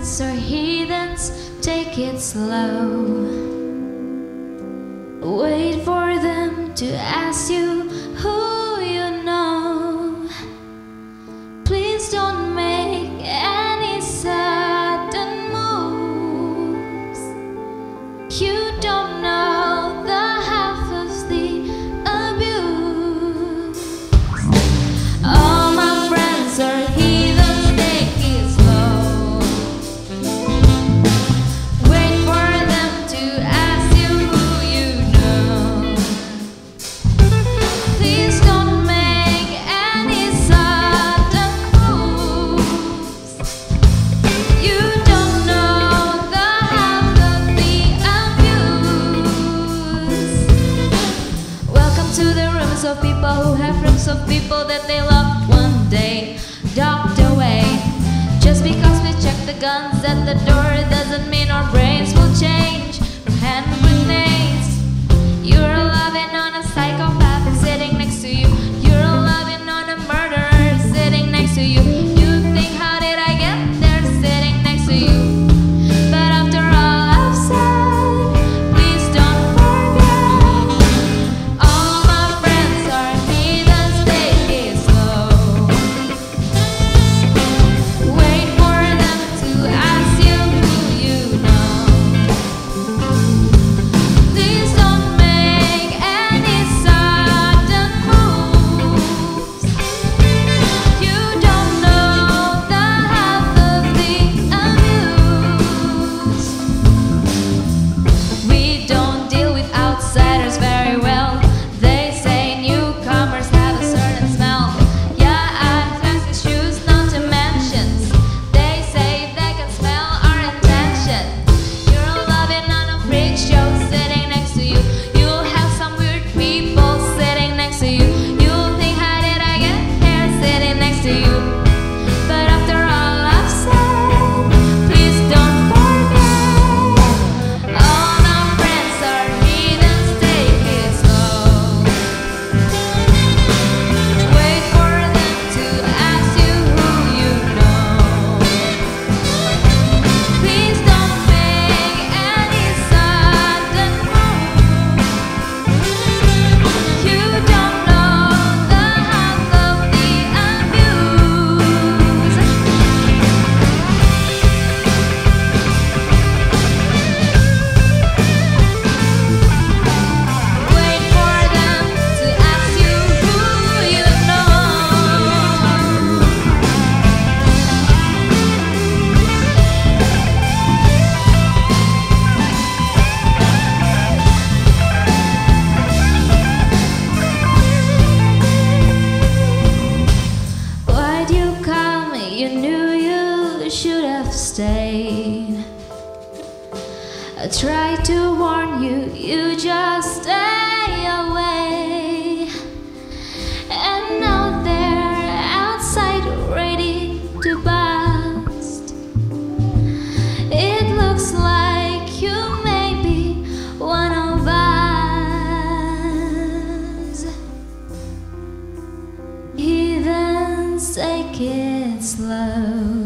or heathens, take it slow. Wait for them to ask you of people that they loved one day docked away. Just because we checked the guns at the door. have stayed. I tried to warn you, you just stay away. And now they're outside, ready to bust. It looks like you may be one of us. Even take it slow.